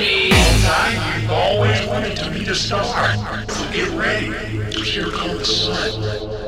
time you've always wanted to meet a star. So get ready, here comes the sun.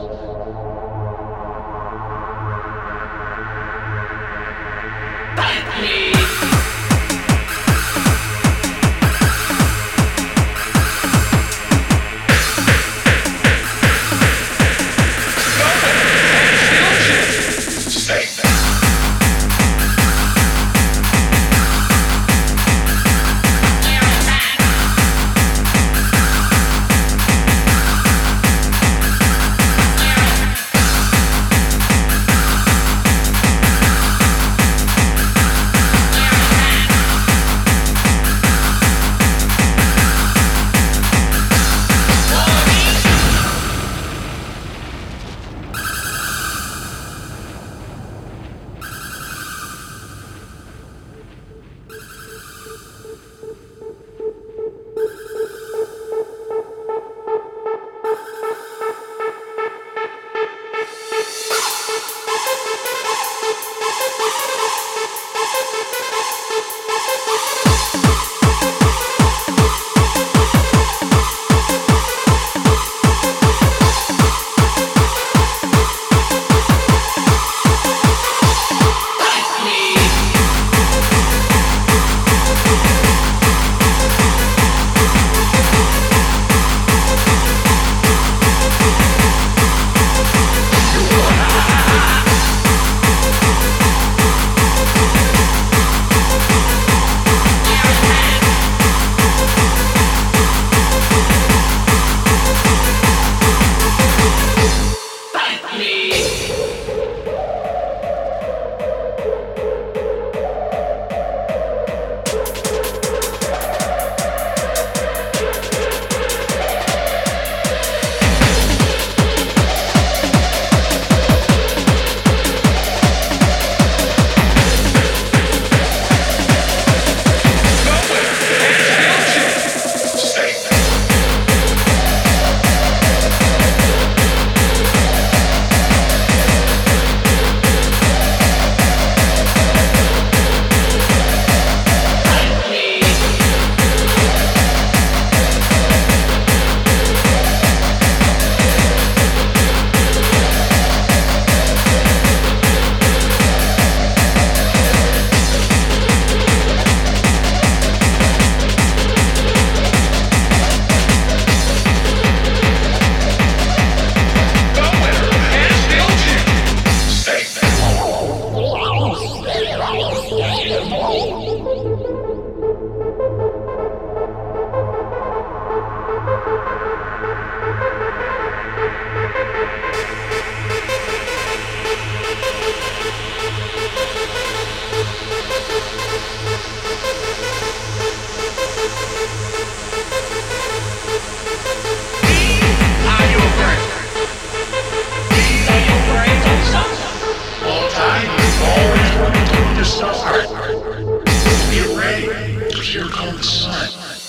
Here comes sun.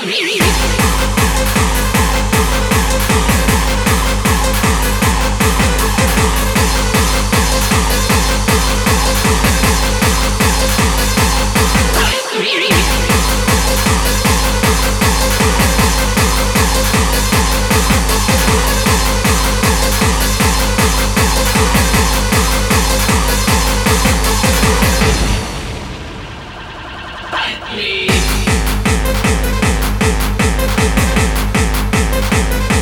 Please. Bye.